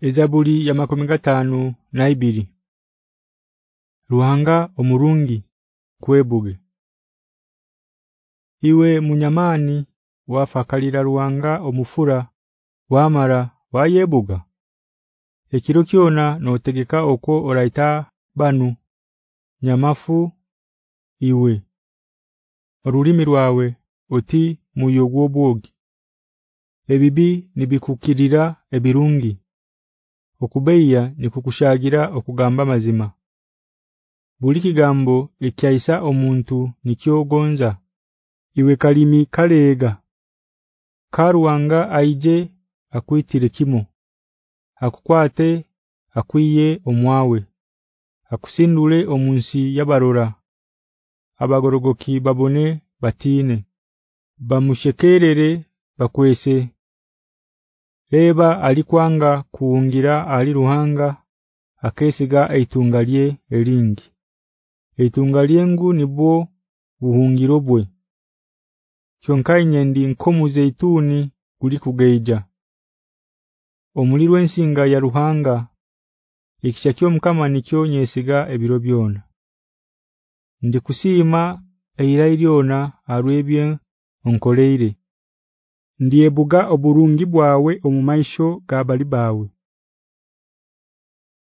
Ezabuli ya makomi gatano na ibiri. Ruhanga omurungi kwebuge Iwe munyamani wafakalira ruhanga omufura wamara wayebuga. Ekiro kyona notegeka oko oraita banu nyamafu iwe. Orulimi rwawe oti muyogwobwogi Ebibi nibikukirira ebirungi Okubeya nikukushagira okugamba mazima. Buli kigambo ekyaisa omuntu nikyogonza Iwe kalimi kalega Karuwanga aije akwitire kimo Akukwate akwiye omwawe. Akusindule omunsi yabarora. Abagorogoki babone batine Bamushekerere bakwese Leba alikwanga kuungira ali ruhanga akesiga eitungalye elingi. Eitungalyengu nibwo buhungiro bwe. Kyonkaine ndi nkomu zeituni kuli kugeija Omulirwe nsinga ya ruhanga Ikishakyo mukama nikyo nyesiga ebiro byona. Ndi kusima eirailiona arwebye onkoleere Ndiebuga oburungi bwawe omumaisho gabali bawe